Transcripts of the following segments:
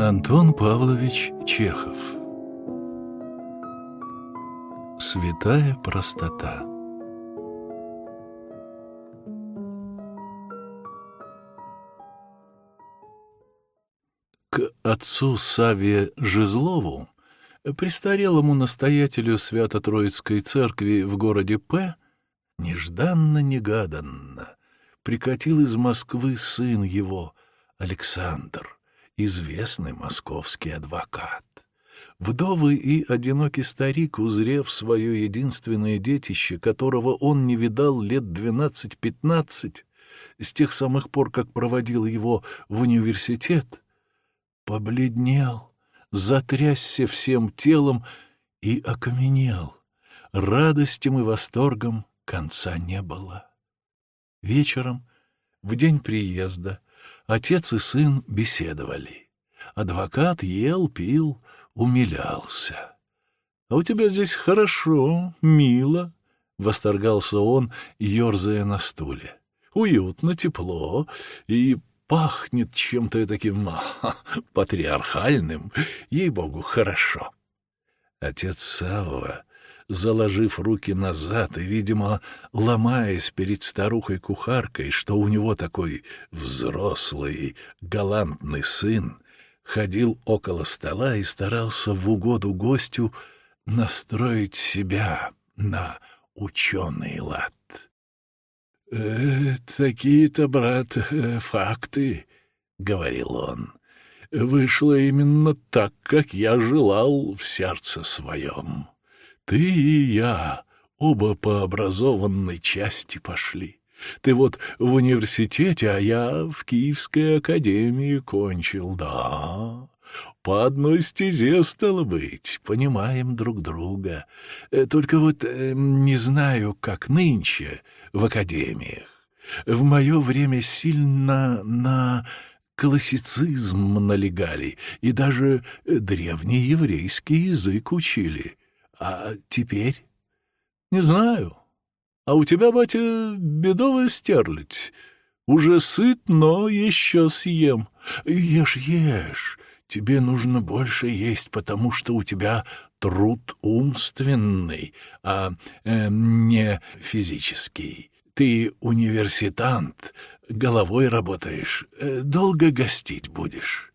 Антон Павлович Чехов. Святая простота. К отцу Саве Жизлову, престарелому настоятелю Свято-Троицкой церкви в городе П, нежданно-негаданно прикатил из Москвы сын его, Александр, известный московский адвокат. Вдовый и одинокий старик, узрев свое единственное детище, которого он не видал лет двенадцать-пятнадцать, с тех самых пор, как проводил его в университет, побледнел, затрясся всем телом и окаменел. Радостям и восторгом конца не было. Вечером, в день приезда, Отец и сын беседовали. Адвокат ел, пил, умилялся. — А у тебя здесь хорошо, мило, — восторгался он, ерзая на стуле. — Уютно, тепло и пахнет чем-то таким патриархальным. Ей-богу, хорошо. Отец Савва заложив руки назад и, видимо, ломаясь перед старухой-кухаркой, что у него такой взрослый, галантный сын, ходил около стола и старался в угоду гостю настроить себя на ученый лад. «Э, «Такие-то, брат, э, факты», — говорил он. «Вышло именно так, как я желал в сердце своем». Ты и я оба по образованной части пошли. Ты вот в университете, а я в Киевской академии кончил, да. По одной стезе, стало быть, понимаем друг друга. Э, только вот э, не знаю, как нынче в академиях. В мое время сильно на классицизм налегали и даже древний еврейский язык учили. А теперь? Не знаю. А у тебя, батя, бедовая стерлядь. Уже сыт, но еще съем. Ешь, ешь. Тебе нужно больше есть, потому что у тебя труд умственный, а э, не физический. Ты университант, головой работаешь, э, долго гостить будешь.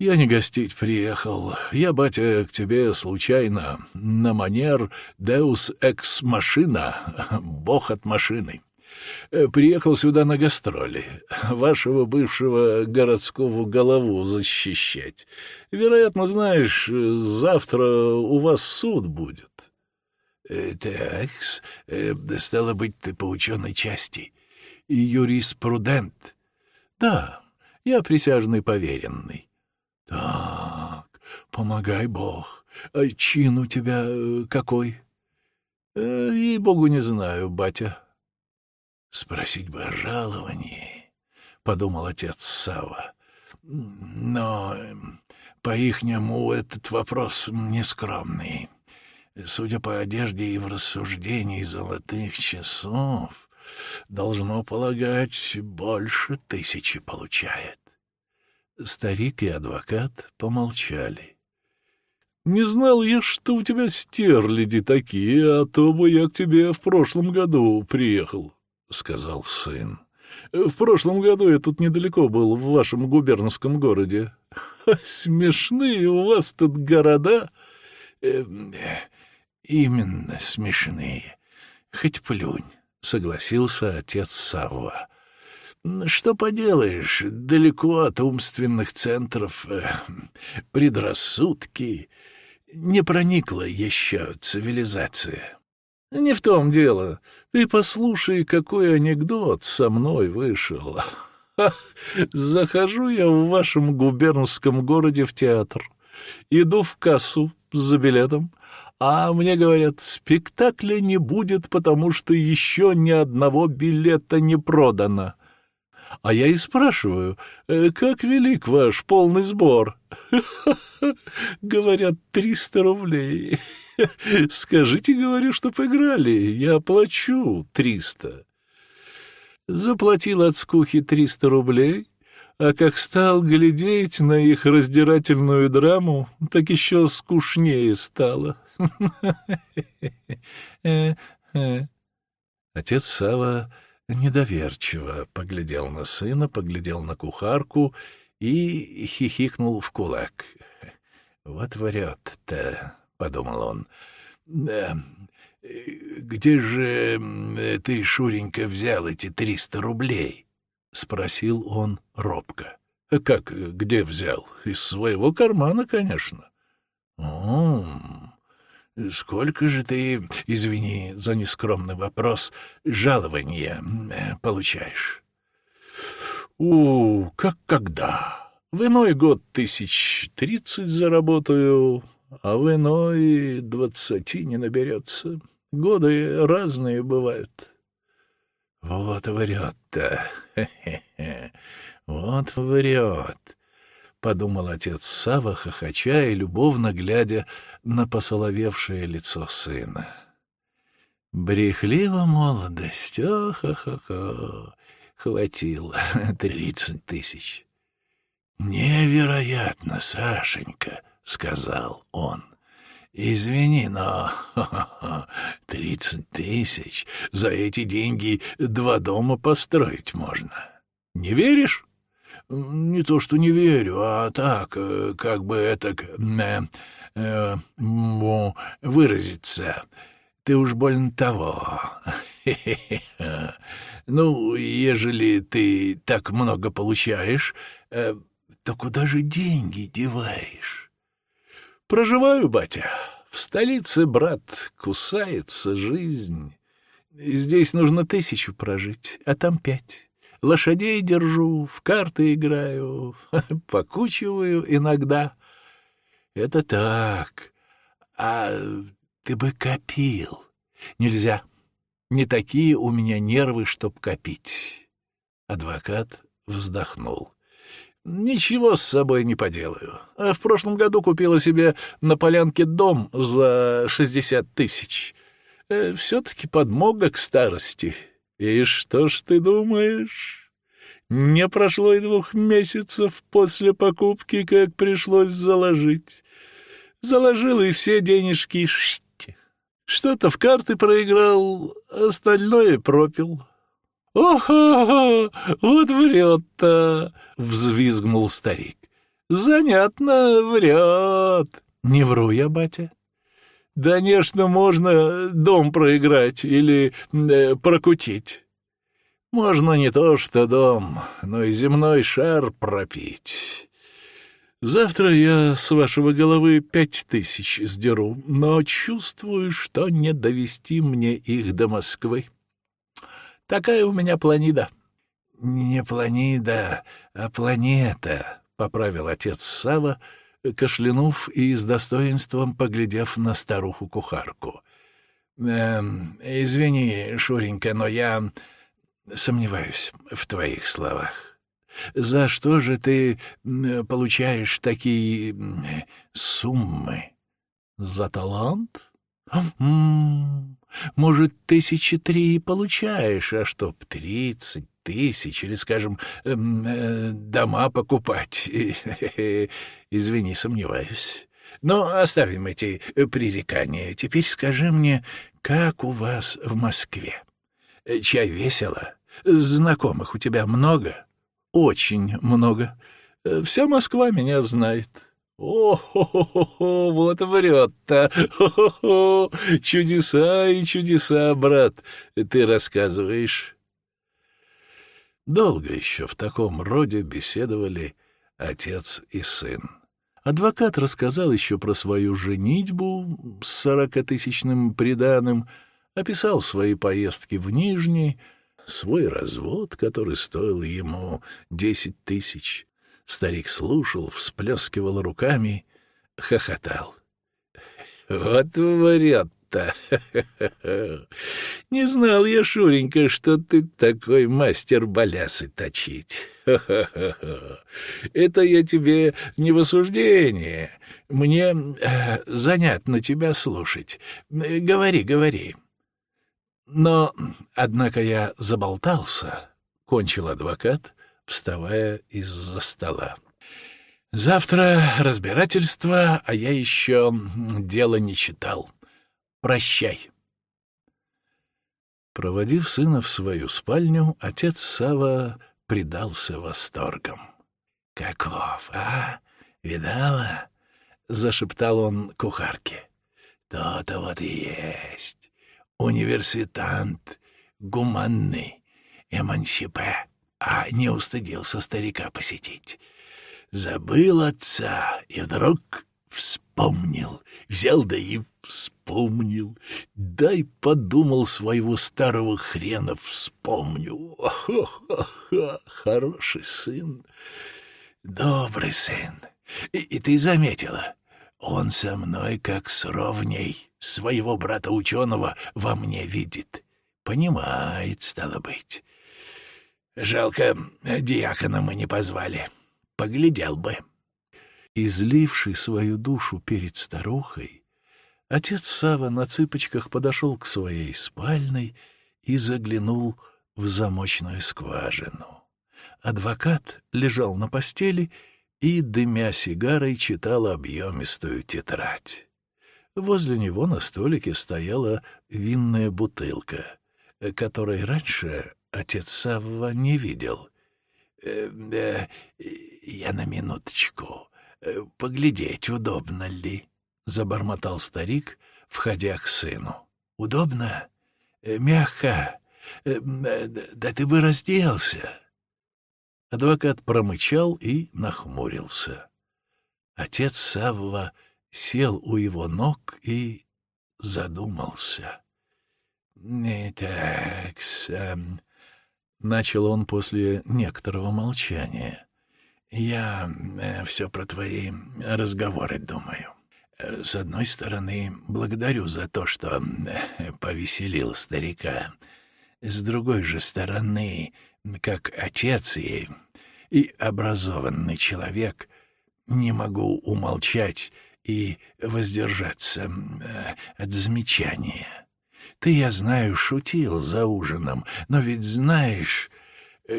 «Я не гостить приехал. Я, батя, к тебе случайно, на манер «Deus ex machina», «Бог от машины». Э, приехал сюда на гастроли, вашего бывшего городского голову защищать. Вероятно, знаешь, завтра у вас суд будет». Э, «Такс, э, стало быть, ты по ученой части. Юриспрудент». «Да, я присяжный поверенный». Так, помогай Бог. А чин у тебя э, какой? Э, ей-богу, не знаю, батя. Спросить бы о жаловании, — подумал отец Сава. Но эм, по-ихнему этот вопрос нескромный. Судя по одежде и в рассуждении золотых часов, должно полагать, больше тысячи получает. Старик и адвокат помолчали. «Не знал я, что у тебя стерляди такие, а то бы я к тебе в прошлом году приехал», — сказал сын. «В прошлом году я тут недалеко был, в вашем губернском городе. Смешные у вас тут города». Э, «Именно смешные. Хоть плюнь», — согласился отец Савва. Что поделаешь, далеко от умственных центров э, предрассудки не проникла еще цивилизация. Не в том дело. Ты послушай, какой анекдот со мной вышел. Захожу я в вашем губернском городе в театр. Иду в кассу за билетом, а мне говорят, спектакля не будет, потому что еще ни одного билета не продано. А я и спрашиваю, «Э, как велик ваш полный сбор? Говорят, триста рублей. Скажите, говорю, что поиграли, я оплачу триста. Заплатил от скуки триста рублей, а как стал глядеть на их раздирательную драму, так еще скучнее стало. Отец Сава недоверчиво поглядел на сына, поглядел на кухарку и хихикнул в кулак. «Вот врет-то», — подумал он. «Где же ты, Шуренька, взял эти триста рублей?» — спросил он робко. «Как, где взял? Из своего кармана, конечно». «О, сколько же ты, извини за нескромный вопрос, жалования получаешь?» «У, как когда? В иной год тысяч тридцать заработаю, а в иной двадцати не наберется. Годы разные бывают». «Вот врет-то, вот врет», — подумал отец Сава, хохоча и любовно глядя на посоловевшее лицо сына. «Брехлива молодость, о-хо-хо-хо, хватило тридцать тысяч». «Невероятно, Сашенька», — сказал он. «Извини, но тридцать тысяч за эти деньги два дома построить можно. Не веришь?» «Не то, что не верю, а так, э, как бы это... Э, э, выразиться. Ты уж больно того. Ну, ежели ты так много получаешь, э, то куда же деньги деваешь?» Проживаю, батя. В столице, брат, кусается жизнь. Здесь нужно тысячу прожить, а там пять. Лошадей держу, в карты играю, покучиваю иногда. Это так. А ты бы копил. Нельзя. Не такие у меня нервы, чтоб копить. Адвокат вздохнул. Ничего с собой не поделаю. А в прошлом году купила себе на полянке дом за шестьдесят тысяч. Э, Все-таки подмога к старости. И что ж ты думаешь? Не прошло и двух месяцев после покупки, как пришлось заложить. Заложил и все денежки Что-то в карты проиграл, остальное пропил. «Ого, вот врет-то!» — взвизгнул старик. «Занятно врет!» «Не вру я, батя?» «Конечно, можно дом проиграть или э, прокутить. Можно не то что дом, но и земной шар пропить. Завтра я с вашего головы пять тысяч сдеру, но чувствую, что не довести мне их до Москвы. Такая у меня планида». «Не планида, а планета», — поправил отец Сава, кашлянув и с достоинством поглядев на старуху-кухарку. «Эм, «Извини, Шуренька, но я сомневаюсь в твоих словах. За что же ты получаешь такие суммы? За талант? М -м, может, тысячи три получаешь, а чтоб тридцать тысяч или, скажем, эм, э, дома покупать. Извини, сомневаюсь. Но оставим эти пререкания. Теперь скажи мне, как у вас в Москве? Чай весело? Знакомых у тебя много? Очень много. Вся Москва меня знает. О-хо-хо-хо, вот врет-то! Хо-хо-хо! Чудеса и чудеса, брат, ты рассказываешь. Долго еще в таком роде беседовали отец и сын. Адвокат рассказал еще про свою женитьбу с сорокатысячным приданым, описал свои поездки в Нижний, свой развод, который стоил ему десять тысяч, Старик слушал, всплескивал руками, хохотал. «Вот врет-то! Не знал я, Шуренька, что ты такой мастер балясы точить. Это я тебе не в осуждение. Мне э, занятно тебя слушать. Говори, говори». Но, однако, я заболтался, — кончил адвокат, вставая из-за стола. «Завтра разбирательство, а я еще дело не читал. Прощай». Проводив сына в свою спальню, отец Сава предался восторгам. «Каков, а? Видала?» — зашептал он кухарке. «То-то вот и есть. Университант, гуманный, эмансипе, а не устыдился старика посетить. Забыл отца и вдруг вспомнил, взял да и вспомнил. Дай подумал своего старого хрена вспомню. Ха-ха-ха, хороший сын, добрый сын. И, и ты заметила, он со мной как с ровней своего брата-ученого во мне видит. Понимает, стало быть. Жалко, диакона мы не позвали. Поглядел бы. Изливший свою душу перед старухой, отец Сава на цыпочках подошел к своей спальной и заглянул в замочную скважину. Адвокат лежал на постели и, дымя сигарой, читал объемистую тетрадь. Возле него на столике стояла винная бутылка, которой раньше отец Савва не видел. «Э, э, «Я на минуточку. Э, поглядеть, удобно ли?» — забормотал старик, входя к сыну. «Удобно? Э, мягко? Э, да ты бы разделся!» Адвокат промычал и нахмурился. Отец Савва сел у его ног и задумался. «Так, сам...» — начал он после некоторого молчания. «Я э, все про твои разговоры думаю. С одной стороны, благодарю за то, что э, повеселил старика. С другой же стороны, как отец и, и образованный человек, не могу умолчать и воздержаться э, от замечания». Ты, я знаю, шутил за ужином, но ведь знаешь,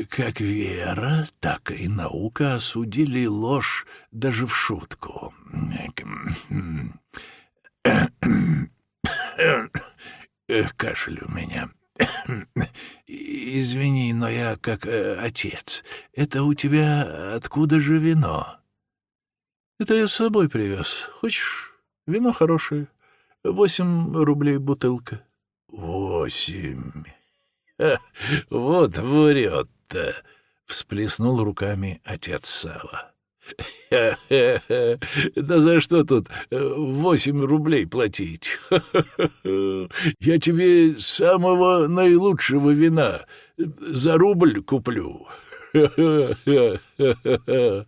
как вера, так и наука осудили ложь даже в шутку. Кашель у меня. Извини, но я как э, отец. Это у тебя откуда же вино? Это я с собой привез. Хочешь? Вино хорошее. Восемь рублей бутылка. «Восемь! Вот врет-то!» — всплеснул руками отец Сава. Да за что тут восемь рублей платить? Я тебе самого наилучшего вина за рубль куплю.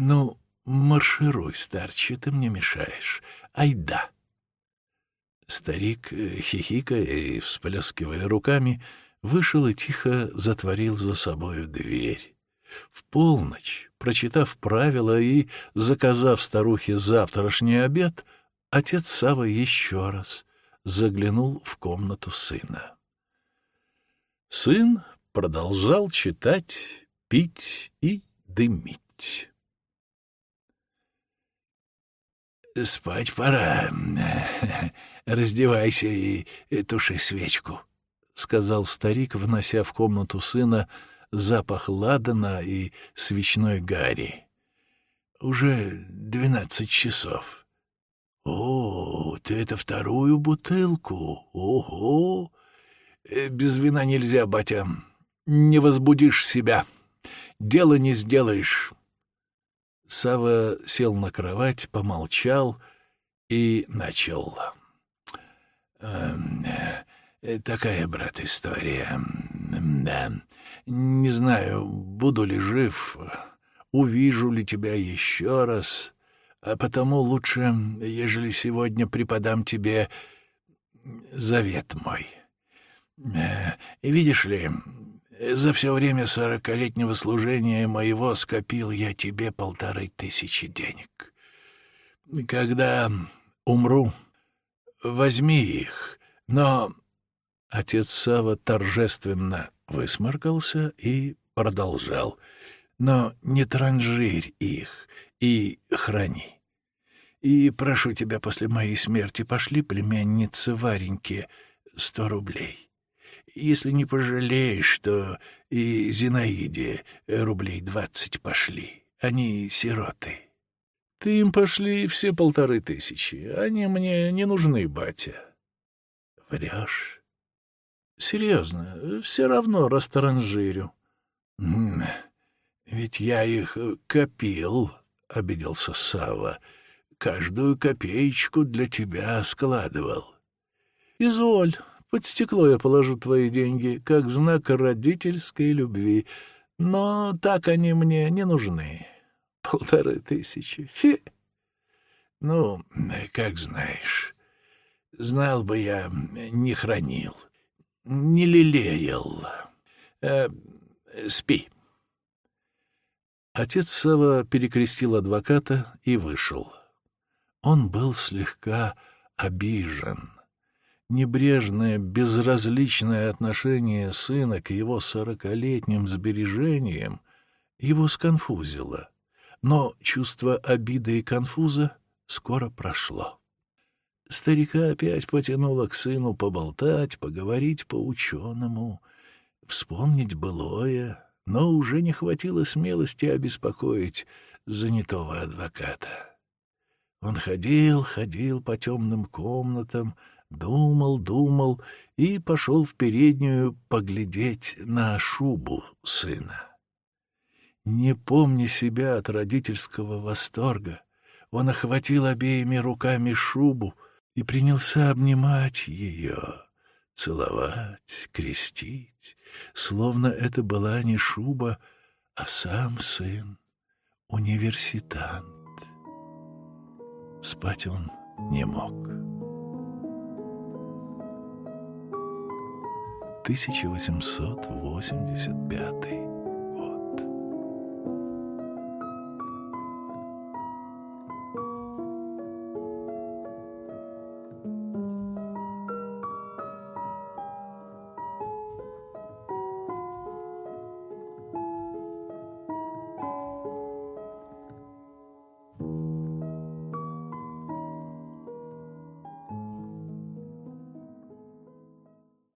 Ну, маршируй, старче, ты мне мешаешь. Айда. Старик, э, хихикая и всплескивая руками, вышел и тихо затворил за собою дверь. В полночь, прочитав правила и заказав старухе завтрашний обед, отец Сава еще раз заглянул в комнату сына. Сын продолжал читать, пить и дымить. «Спать пора», раздевайся и, туши свечку», — сказал старик, внося в комнату сына запах ладана и свечной гари. «Уже двенадцать часов». «О, ты это вторую бутылку? Ого! Э, без вина нельзя, батя. Не возбудишь себя. Дело не сделаешь». Сава сел на кровать, помолчал и начал. Э, такая, брат, история. Да. Не знаю, буду ли жив, увижу ли тебя еще раз, а потому лучше, ежели сегодня преподам тебе завет мой. Э, видишь ли, за все время сорокалетнего служения моего скопил я тебе полторы тысячи денег. Когда умру, возьми их, но...» Отец Сава торжественно высморкался и продолжал, «но не транжирь их и храни. И прошу тебя после моей смерти пошли племяннице Вареньке сто рублей. Если не пожалеешь, то и Зинаиде рублей двадцать пошли. Они сироты». «Ты им пошли все полторы тысячи. Они мне не нужны, батя». «Врешь?» «Серьезно, все равно растаранжирю». «Ведь я их копил», — обиделся Сава. «Каждую копеечку для тебя складывал». «Изволь, под стекло я положу твои деньги, как знак родительской любви, но так они мне не нужны. Полторы тысячи. Фи! Ну, как знаешь. Знал бы я, не хранил, не лелеял. Э, спи. Отец Сава перекрестил адвоката и вышел. Он был слегка обижен. Небрежное, безразличное отношение сына к его сорокалетним сбережениям его сконфузило но чувство обиды и конфуза скоро прошло. Старика опять потянуло к сыну поболтать, поговорить по-ученому, вспомнить былое, но уже не хватило смелости обеспокоить занятого адвоката. Он ходил, ходил по темным комнатам, думал, думал и пошел в переднюю поглядеть на шубу сына. Не помня себя от родительского восторга, он охватил обеими руками шубу и принялся обнимать ее, целовать, крестить, словно это была не шуба, а сам сын, университант. Спать он не мог. 1885